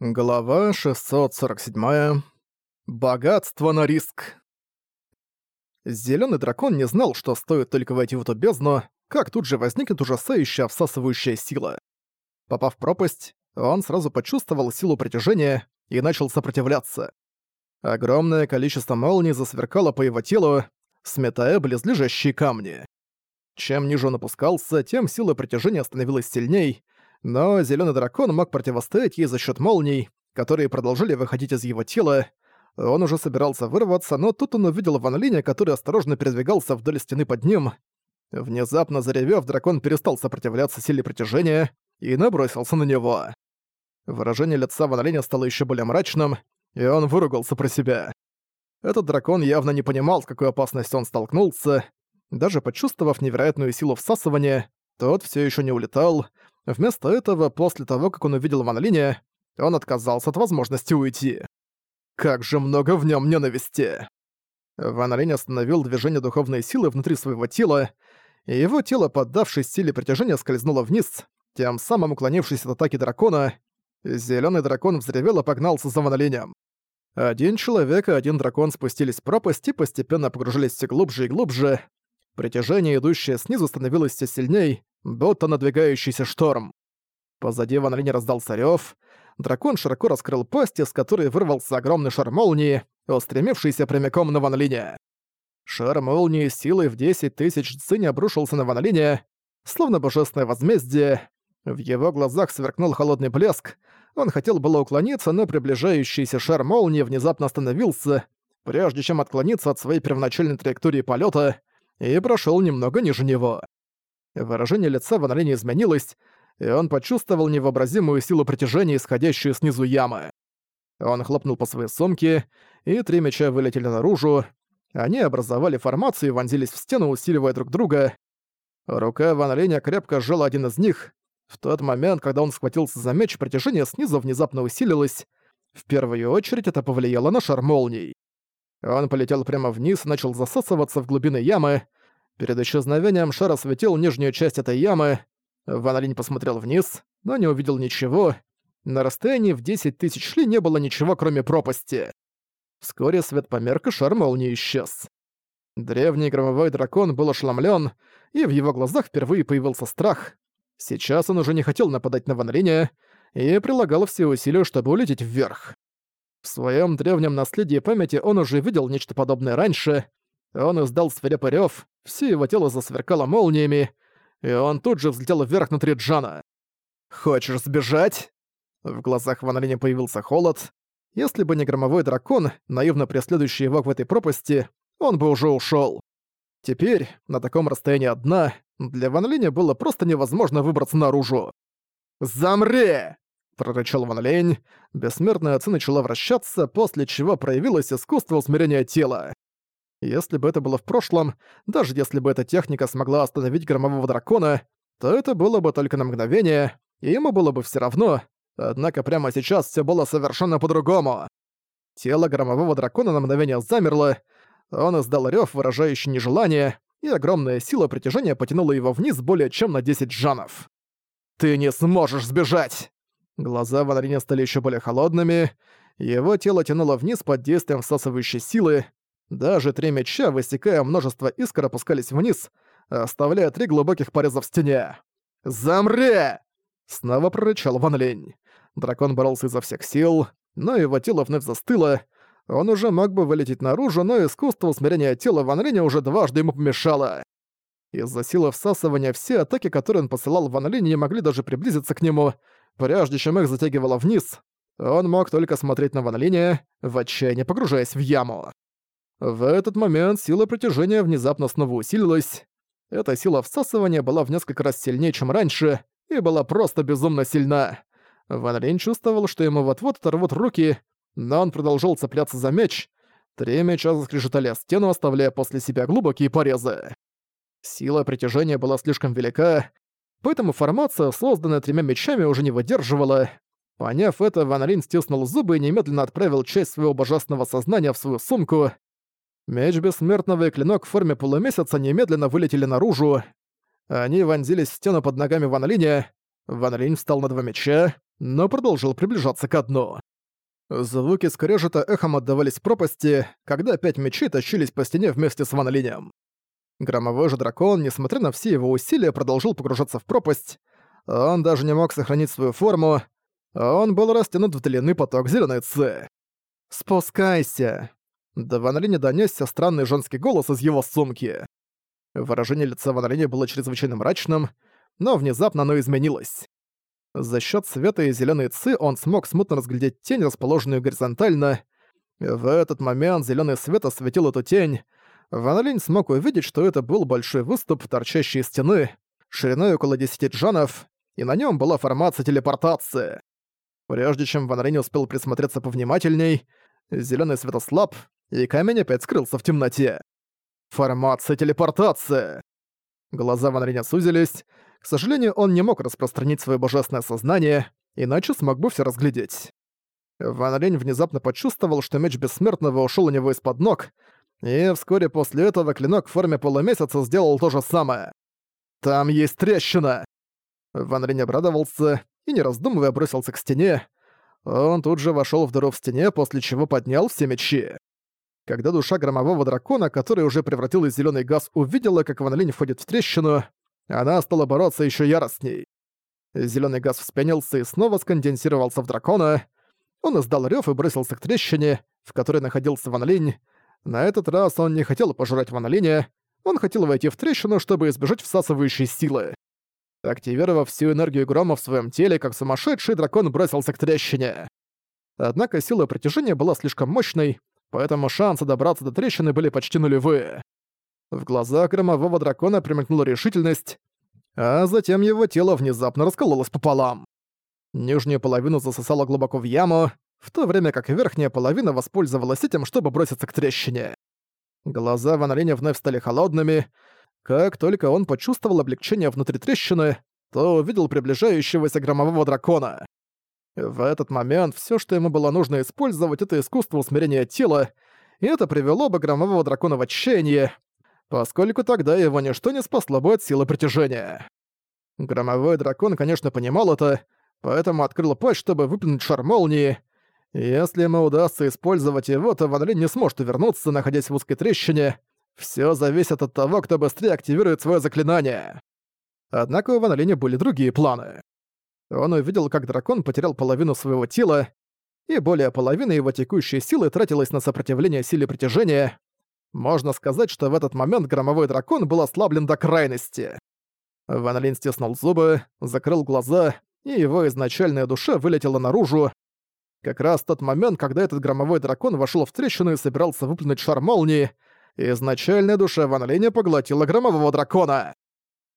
Глава 647. Богатство на риск. Зелёный дракон не знал, что стоит только войти в эту бездну, как тут же возникнет ужасающая всасывающая сила. Попав в пропасть, он сразу почувствовал силу притяжения и начал сопротивляться. Огромное количество молний засверкало по его телу, сметая близлежащие камни. Чем ниже он опускался, тем сила притяжения становилась сильней, но зеленый дракон мог противостоять ей за счет молний, которые продолжили выходить из его тела. Он уже собирался вырваться, но тут он увидел Ван Линя, который осторожно передвигался вдоль стены под ним. Внезапно заревев, дракон перестал сопротивляться силе притяжения и набросился на него. Выражение лица Ван Линя стало еще более мрачным, и он выругался про себя. Этот дракон явно не понимал, с какой опасностью он столкнулся. Даже почувствовав невероятную силу всасывания, тот все еще не улетал, Вместо этого, после того, как он увидел Ван он отказался от возможности уйти. Как же много в нем ненависти! Ван Линь остановил движение духовной силы внутри своего тела, и его тело, поддавшись силе притяжения, скользнуло вниз, тем самым уклонившись от атаки дракона. Зелёный дракон взревел и погнался за Ван. Один человек и один дракон спустились в пропасть и постепенно погружались все глубже и глубже. Притяжение, идущее снизу, становилось все сильней, будто надвигающийся шторм. Позади Ван Линя раздался рёв. Дракон широко раскрыл пасть, из которой вырвался огромный шар молнии, устремившийся прямиком на Ван Линя. Шар молнии силой в 10 тысяч цинь обрушился на Ван Линя, словно божественное возмездие. В его глазах сверкнул холодный блеск. Он хотел было уклониться, но приближающийся шар молнии внезапно остановился, прежде чем отклониться от своей первоначальной траектории полета, и прошел немного ниже него. Выражение лица Ван Линя изменилось, и он почувствовал невообразимую силу притяжения, исходящую снизу ямы. Он хлопнул по своей сумке, и три меча вылетели наружу. Они образовали формацию и вонзились в стену, усиливая друг друга. Рука Ван Линя крепко сжала один из них. В тот момент, когда он схватился за меч, притяжение снизу внезапно усилилось. В первую очередь это повлияло на шар молний. Он полетел прямо вниз и начал засасываться в глубины ямы, Перед исчезновением шар осветил нижнюю часть этой ямы. Ван Линь посмотрел вниз, но не увидел ничего. На расстоянии в 10 тысяч шли не было ничего, кроме пропасти. Вскоре свет померк, и шар молнии исчез. Древний громовой дракон был ошеломлен, и в его глазах впервые появился страх. Сейчас он уже не хотел нападать на Ван Линя и прилагал все усилия, чтобы улететь вверх. В своем древнем наследии памяти он уже видел нечто подобное раньше, он издал свирепый рёв, все его тело засверкало молниями, и он тут же взлетел вверх внутри Джана. «Хочешь сбежать?» В глазах Ван Линя появился холод. Если бы не громовой дракон, наивно преследующий его в этой пропасти, он бы уже ушёл. Теперь, на таком расстоянии одна, для Ван Линя было просто невозможно выбраться наружу. «Замри!» — прорычал Ван Линь. Бессмертная отца начала вращаться, после чего проявилось искусство усмирения тела. Если бы это было в прошлом, даже если бы эта техника смогла остановить громового дракона, то это было бы только на мгновение, и ему было бы все равно, однако прямо сейчас все было совершенно по-другому. Тело громового дракона на мгновение замерло, он издал рёв, выражающий нежелание, и огромная сила притяжения потянула его вниз более чем на 10 джанов. «Ты не сможешь сбежать!» Глаза Ван стали еще более холодными, его тело тянуло вниз под действием всасывающей силы, даже три меча, высекая множество искр, опускались вниз, оставляя три глубоких пореза в стене. «Замри!» Снова прорычал Ван Линь. Дракон боролся изо всех сил, но его тело вновь застыло. Он уже мог бы вылететь наружу, но искусство усмирения тела Ван Линя уже дважды ему помешало. Из-за силы всасывания все атаки, которые он посылал Ван Линь, не могли даже приблизиться к нему, прежде чем их затягивало вниз. Он мог только смотреть на Ван Линя, в отчаянии погружаясь в яму. В этот момент сила притяжения внезапно снова усилилась. Эта сила всасывания была в несколько раз сильнее, чем раньше, и была просто безумно сильна. Ван Линь чувствовал, что ему вот-вот оторвут руки, но он продолжал цепляться за меч. Три меча заскрежетали стену, оставляя после себя глубокие порезы. Сила притяжения была слишком велика, поэтому формация, созданная тремя мечами, уже не выдерживала. Поняв это, Ван Линь стиснул зубы и немедленно отправил часть своего божественного сознания в свою сумку. Меч Бессмертного и клинок в форме полумесяца немедленно вылетели наружу. Они вонзились в стену под ногами Ван Линя. Ван Линь встал на два меча. но продолжил приближаться к дну. Звуки скрежета эхом отдавались пропасти, когда пять мечей тащились по стене вместе с Ван Линем. Громовой же дракон, несмотря на все его усилия, продолжил погружаться в пропасть. Он даже не мог сохранить свою форму. Он был растянут в длинный поток зеленой ци. «Спускайся!» До Ван Линя донёсся странный женский голос из его сумки. Выражение лица Ван Линя было чрезвычайно мрачным, но внезапно оно изменилось. За счет света и зеленой ци он смог смутно разглядеть тень, расположенную горизонтально. В этот момент зеленый свет осветил эту тень. Ван Линь смог увидеть, что это был большой выступ, торчащий из стены, шириной около 10 джанов, и на нем была формация телепортации. Прежде чем Ван Линь успел присмотреться повнимательней, зеленый свет ослаб, и камень опять скрылся в темноте. Формация телепортации. Глаза Ван Линя сузились, к сожалению, он не мог распространить свое божественное сознание, иначе смог бы все разглядеть. Ван Лень внезапно почувствовал, что меч Бессмертного ушел у него из-под ног, и вскоре после этого клинок в форме полумесяца сделал то же самое. «Там есть трещина!» Ван Линь обрадовался и, не раздумывая, бросился к стене. Он тут же вошел в дыру в стене, после чего поднял все мечи. Когда душа громового дракона, который уже превратилась в зеленый газ, увидела, как Ван Линь входит в трещину, она стала бороться еще яростней. Зеленый газ вспенился и снова сконденсировался в дракона. Он издал рев и бросился к трещине, в которой находился Ван Линь. На этот раз он не хотел пожрать Ван Линя, он хотел войти в трещину, чтобы избежать всасывающей силы. Активировав всю энергию грома в своем теле, как сумасшедший, дракон бросился к трещине. Однако сила притяжения была слишком мощной, поэтому шансы добраться до трещины были почти нулевые. В глазах громового дракона примелькнула решительность, а затем его тело внезапно раскололось пополам. Нижнюю половину засосало глубоко в яму, в то время как верхняя половина воспользовалась этим, чтобы броситься к трещине. Глаза Ван Линя вновь стали холодными. Как только он почувствовал облегчение внутри трещины, то увидел приближающегося громового дракона. В этот момент все, что ему было нужно использовать, это искусство усмирения тела, и это привело бы громового дракона в отчаяние, поскольку тогда его ничто не спасло бы от силы притяжения. Громовой дракон, конечно, понимал это, поэтому открыл пасть, чтобы выплюнуть шар молнии. Если ему удастся использовать его, то Ван Линь не сможет вернуться, находясь в узкой трещине. Всё зависит от того, кто быстрее активирует своё заклинание. Однако у Ван Линя были другие планы. Он увидел, как дракон потерял половину своего тела, и более половины его текущей силы тратилась на сопротивление силе притяжения, можно сказать, что в этот момент громовой дракон был ослаблен до крайности. Ван Линь стиснул зубы, закрыл глаза, и его изначальная душа вылетела наружу. Как раз тот момент, когда этот громовой дракон вошел в трещину и собирался выплюнуть шар молнии, изначальная душа Ван Линя поглотила громового дракона.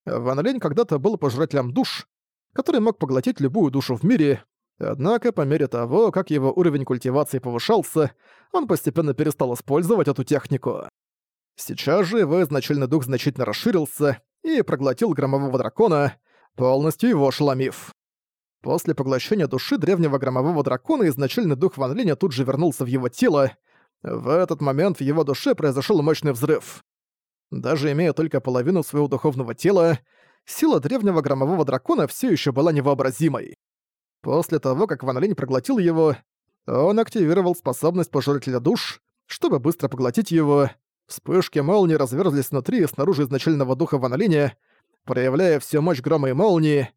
Ван Линь когда-то был пожирателем душ, который мог поглотить любую душу в мире, Однако, по мере того, как его уровень культивации повышался, он постепенно перестал использовать эту технику. Сейчас же его изначальный дух значительно расширился и проглотил громового дракона, полностью его ошеломив. После поглощения души древнего громового дракона изначальный дух Ван Линя тут же вернулся в его тело. В этот момент в его душе произошел мощный взрыв. Даже имея только половину своего духовного тела, сила древнего громового дракона все еще была невообразимой. После того, как Ван Линь проглотил его, он активировал способность пожирателя душ, чтобы быстро поглотить его. Вспышки молнии разверзлись внутри и снаружи изначального духа Ван Линя, проявляя всю мощь грома и молнии.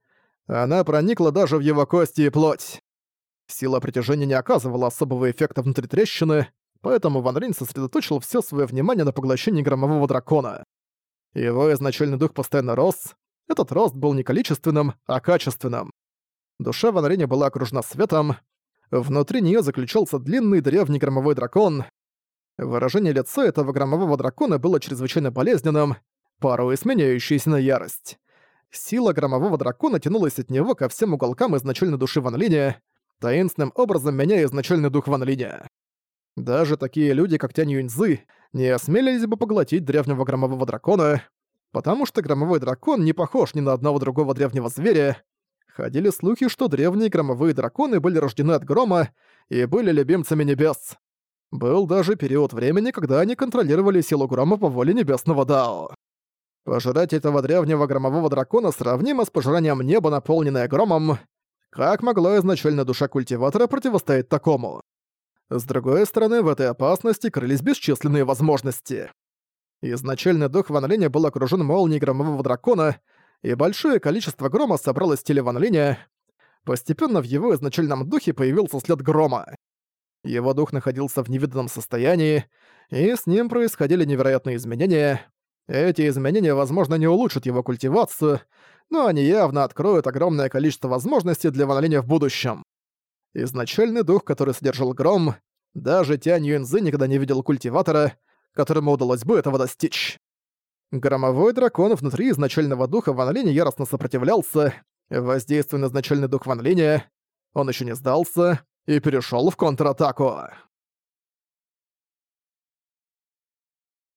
Она проникла даже в его кости и плоть. Сила притяжения не оказывала особого эффекта внутри трещины, поэтому Ван Линь сосредоточил все свое внимание на поглощении громового дракона. Его изначальный дух постоянно рос. Этот рост был не количественным, а качественным. Душа Ван была окружена светом. Внутри нее заключался длинный древний громовой дракон. Выражение лица этого громового дракона было чрезвычайно болезненным, порой сменяющееся на ярость. Сила громового дракона тянулась от него ко всем уголкам изначальной души Ван Линя, таинственным образом меняя изначальный дух Ван Линя. Даже такие люди, как Тянь Юньзы, не осмелились бы поглотить древнего громового дракона, потому что громовой дракон не похож ни на одного другого древнего зверя, Ходили слухи, что древние громовые драконы были рождены от грома и были любимцами небес. Был даже период времени, когда они контролировали силу грома по воле небесного Дао. Пожирать этого древнего громового дракона сравнимо с пожиранием неба, наполненное громом. Как могла изначально душа культиватора противостоять такому? С другой стороны, в этой опасности крылись бесчисленные возможности. Изначальный дух Ван Линя был окружен молнией громового дракона, и большое количество грома собралось в теле Ван Линя. Постепенно в его изначальном духе появился след грома. Его дух находился в невиданном состоянии, и с ним происходили невероятные изменения. Эти изменения, возможно, не улучшат его культивацию, но они явно откроют огромное количество возможностей для Ван Линя в будущем. Изначальный дух, который содержал гром, даже Тянь Юэнзы никогда не видел культиватора, которому удалось бы этого достичь. Громовой дракон внутри изначального духа Ван Линя яростно сопротивлялся, воздействуя на изначальный дух Ван Линя, он еще не сдался и перешел в контратаку.